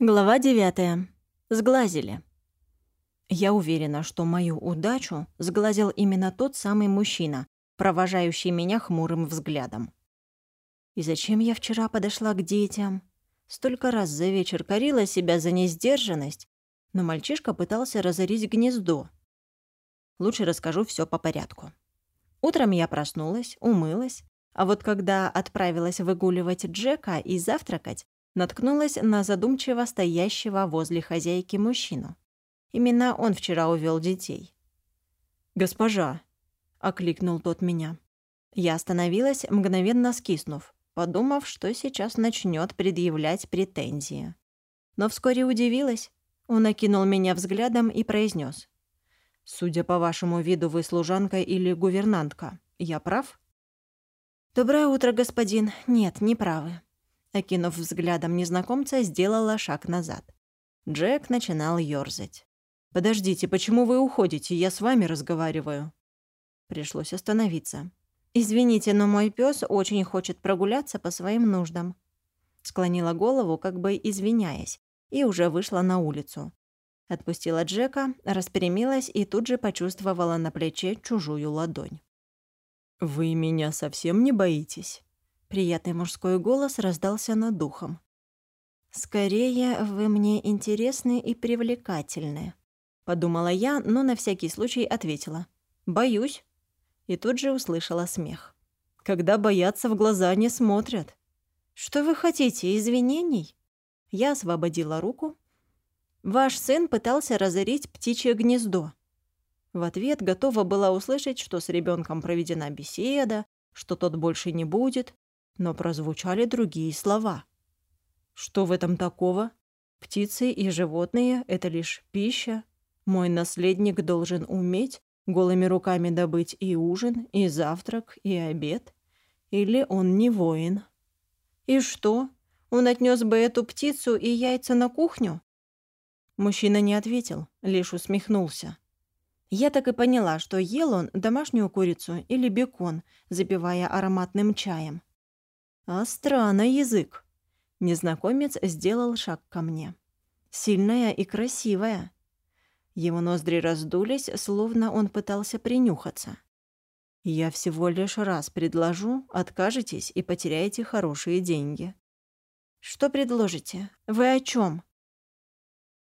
Глава 9. Сглазили. Я уверена, что мою удачу сглазил именно тот самый мужчина, провожающий меня хмурым взглядом. И зачем я вчера подошла к детям? Столько раз за вечер корила себя за несдержанность, но мальчишка пытался разорить гнездо. Лучше расскажу все по порядку. Утром я проснулась, умылась, а вот когда отправилась выгуливать Джека и завтракать, наткнулась на задумчиво стоящего возле хозяйки мужчину. Именно он вчера увел детей. «Госпожа!» — окликнул тот меня. Я остановилась, мгновенно скиснув, подумав, что сейчас начнет предъявлять претензии. Но вскоре удивилась. Он окинул меня взглядом и произнес: «Судя по вашему виду, вы служанка или гувернантка. Я прав?» «Доброе утро, господин. Нет, не правы. Окинув взглядом незнакомца, сделала шаг назад. Джек начинал ёрзать. «Подождите, почему вы уходите? Я с вами разговариваю». Пришлось остановиться. «Извините, но мой пес очень хочет прогуляться по своим нуждам». Склонила голову, как бы извиняясь, и уже вышла на улицу. Отпустила Джека, распрямилась и тут же почувствовала на плече чужую ладонь. «Вы меня совсем не боитесь?» Приятный мужской голос раздался над духом. «Скорее, вы мне интересны и привлекательны», — подумала я, но на всякий случай ответила. «Боюсь». И тут же услышала смех. «Когда боятся, в глаза не смотрят». «Что вы хотите, извинений?» Я освободила руку. «Ваш сын пытался разорить птичье гнездо». В ответ готова была услышать, что с ребенком проведена беседа, что тот больше не будет, но прозвучали другие слова. Что в этом такого? Птицы и животные — это лишь пища. Мой наследник должен уметь голыми руками добыть и ужин, и завтрак, и обед. Или он не воин. И что? Он отнес бы эту птицу и яйца на кухню? Мужчина не ответил, лишь усмехнулся. Я так и поняла, что ел он домашнюю курицу или бекон, запивая ароматным чаем. А странный язык. Незнакомец сделал шаг ко мне. Сильная и красивая. Его ноздри раздулись, словно он пытался принюхаться. «Я всего лишь раз предложу, откажетесь и потеряете хорошие деньги». «Что предложите? Вы о чем?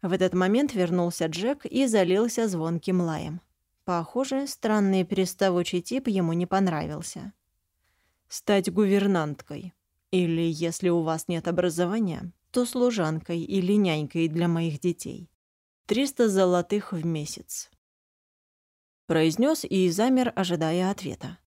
В этот момент вернулся Джек и залился звонким лаем. Похоже, странный приставучий тип ему не понравился стать гувернанткой. Или, если у вас нет образования, то служанкой или нянькой для моих детей. Триста золотых в месяц. Произнес и замер, ожидая ответа.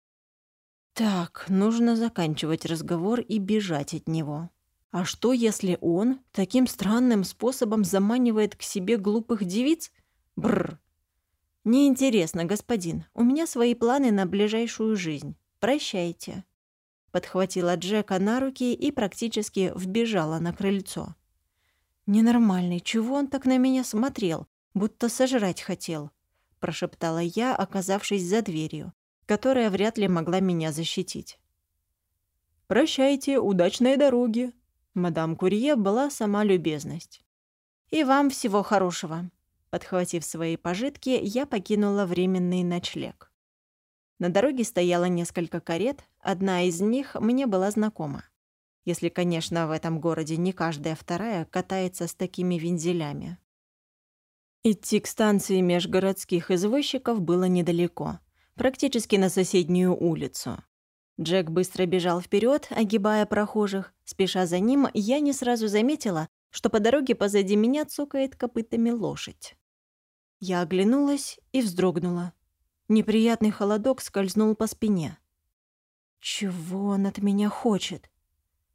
Так, нужно заканчивать разговор и бежать от него. А что, если он таким странным способом заманивает к себе глупых девиц? Бррр. Неинтересно, господин. У меня свои планы на ближайшую жизнь. Прощайте подхватила Джека на руки и практически вбежала на крыльцо. «Ненормальный, чего он так на меня смотрел, будто сожрать хотел?» — прошептала я, оказавшись за дверью, которая вряд ли могла меня защитить. «Прощайте, удачной дороги!» Мадам Курье была сама любезность. «И вам всего хорошего!» Подхватив свои пожитки, я покинула временный ночлег. На дороге стояло несколько карет, одна из них мне была знакома. Если, конечно, в этом городе не каждая вторая катается с такими вензелями. Идти к станции межгородских извозчиков было недалеко, практически на соседнюю улицу. Джек быстро бежал вперед, огибая прохожих. Спеша за ним, я не сразу заметила, что по дороге позади меня цокает копытами лошадь. Я оглянулась и вздрогнула. Неприятный холодок скользнул по спине. Чего он от меня хочет?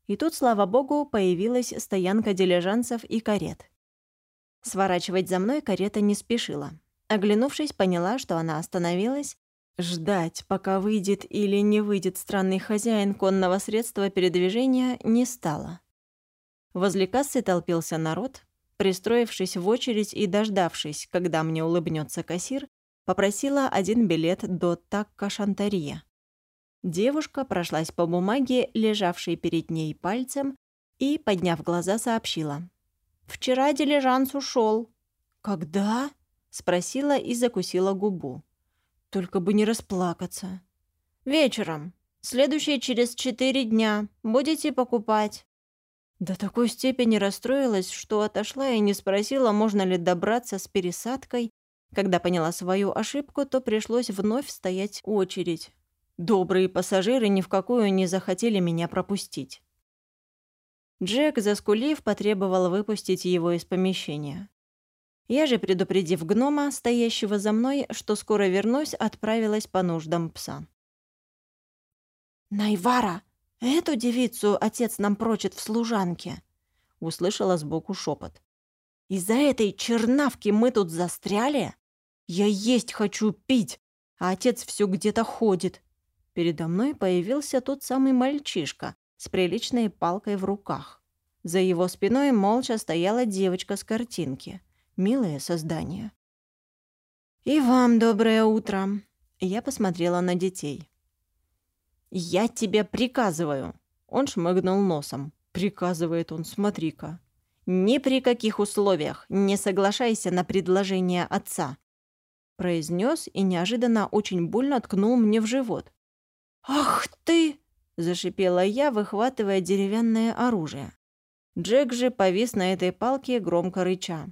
И тут, слава богу, появилась стоянка дилижансов и карет. Сворачивать за мной карета не спешила. Оглянувшись, поняла, что она остановилась. Ждать, пока выйдет или не выйдет странный хозяин конного средства передвижения, не стала. Возле кассы толпился народ. Пристроившись в очередь и дождавшись, когда мне улыбнется кассир, Попросила один билет до Такка-Шантарье. Девушка прошлась по бумаге, лежавшей перед ней пальцем, и, подняв глаза, сообщила. Вчера дилижанс ушел. Когда? Спросила и закусила губу. Только бы не расплакаться. Вечером. Следующие через четыре дня. Будете покупать. До такой степени расстроилась, что отошла и не спросила, можно ли добраться с пересадкой. Когда поняла свою ошибку, то пришлось вновь стоять очередь. Добрые пассажиры ни в какую не захотели меня пропустить. Джек, заскулив, потребовал выпустить его из помещения. Я же, предупредив гнома, стоящего за мной, что скоро вернусь, отправилась по нуждам пса. «Найвара, эту девицу отец нам прочит в служанке», — услышала сбоку шепот. «Из-за этой чернавки мы тут застряли? Я есть хочу пить, а отец все где-то ходит». Передо мной появился тот самый мальчишка, с приличной палкой в руках. За его спиной молча стояла девочка с картинки. Милое создание. «И вам доброе утро!» Я посмотрела на детей. «Я тебе приказываю!» Он шмыгнул носом. «Приказывает он, смотри-ка!» «Ни при каких условиях не соглашайся на предложение отца!» Произнес и неожиданно очень больно ткнул мне в живот. «Ах ты!» — зашипела я, выхватывая деревянное оружие. Джек же повис на этой палке, громко рыча.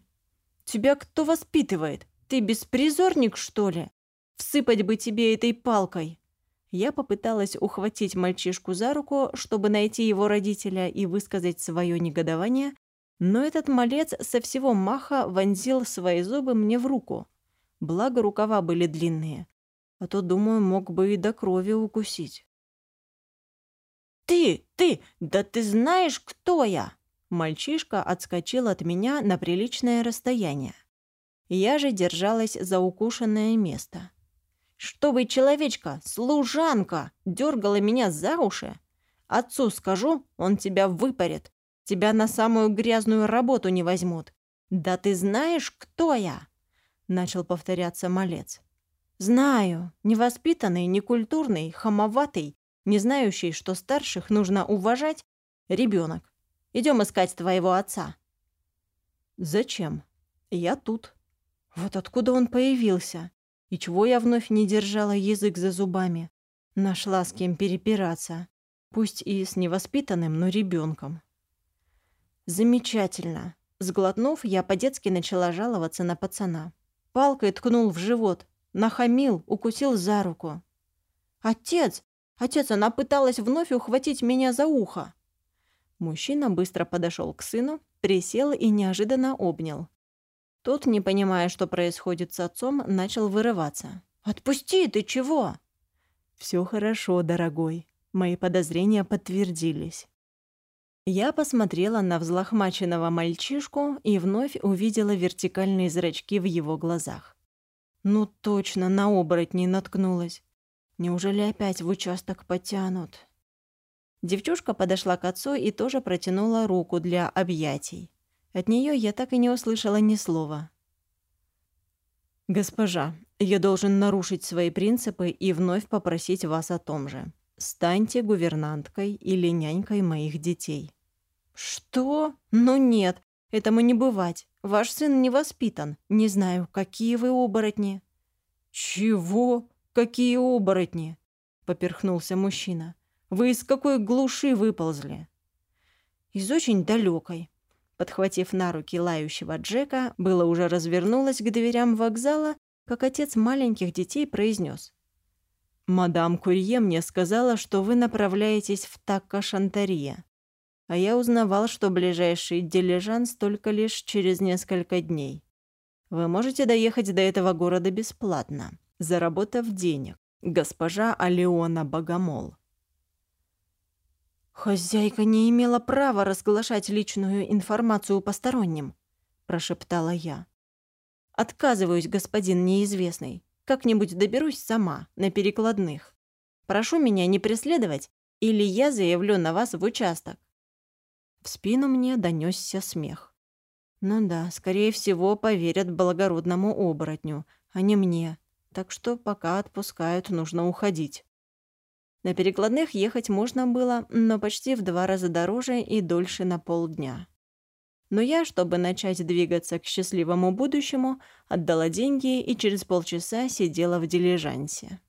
«Тебя кто воспитывает? Ты беспризорник, что ли? Всыпать бы тебе этой палкой!» Я попыталась ухватить мальчишку за руку, чтобы найти его родителя и высказать свое негодование, но этот малец со всего маха вонзил свои зубы мне в руку. Благо рукава были длинные, а то, думаю, мог бы и до крови укусить. «Ты, ты, да ты знаешь, кто я?» Мальчишка отскочил от меня на приличное расстояние. Я же держалась за укушенное место. «Чтобы человечка, служанка, дергала меня за уши? Отцу скажу, он тебя выпарит. Тебя на самую грязную работу не возьмут. Да ты знаешь, кто я?» Начал повторяться малец. «Знаю. Невоспитанный, некультурный, хамоватый, не знающий, что старших нужно уважать, ребенок. Идем искать твоего отца». «Зачем? Я тут. Вот откуда он появился? И чего я вновь не держала язык за зубами? Нашла с кем перепираться. Пусть и с невоспитанным, но ребенком. «Замечательно». Сглотнув, я по-детски начала жаловаться на пацана. Палкой ткнул в живот, нахамил, укусил за руку. «Отец! Отец, она пыталась вновь ухватить меня за ухо!» Мужчина быстро подошел к сыну, присел и неожиданно обнял. Тот, не понимая, что происходит с отцом, начал вырываться. «Отпусти, ты чего?» «Все хорошо, дорогой. Мои подозрения подтвердились». Я посмотрела на взлохмаченного мальчишку и вновь увидела вертикальные зрачки в его глазах. Ну точно, на оборотней наткнулась. Неужели опять в участок потянут? Девчушка подошла к отцу и тоже протянула руку для объятий. От нее я так и не услышала ни слова. «Госпожа, я должен нарушить свои принципы и вновь попросить вас о том же. Станьте гувернанткой или нянькой моих детей». «Что? Ну нет, этому не бывать. Ваш сын не воспитан. Не знаю, какие вы оборотни». «Чего? Какие оборотни?» — поперхнулся мужчина. «Вы из какой глуши выползли?» «Из очень далекой. Подхватив на руки лающего Джека, было уже развернулась к дверям вокзала, как отец маленьких детей произнес: «Мадам Курье мне сказала, что вы направляетесь в Такка-Шантария. А я узнавал, что ближайший дилижанс только лишь через несколько дней. Вы можете доехать до этого города бесплатно заработав денег. Госпожа Алеона Богомол. «Хозяйка не имела права разглашать личную информацию посторонним», – прошептала я. «Отказываюсь, господин неизвестный. Как-нибудь доберусь сама, на перекладных. Прошу меня не преследовать, или я заявлю на вас в участок». В спину мне донесся смех. Ну да, скорее всего, поверят благородному оборотню, а не мне так что пока отпускают, нужно уходить. На перекладных ехать можно было, но почти в два раза дороже и дольше на полдня. Но я, чтобы начать двигаться к счастливому будущему, отдала деньги и через полчаса сидела в дилижансе.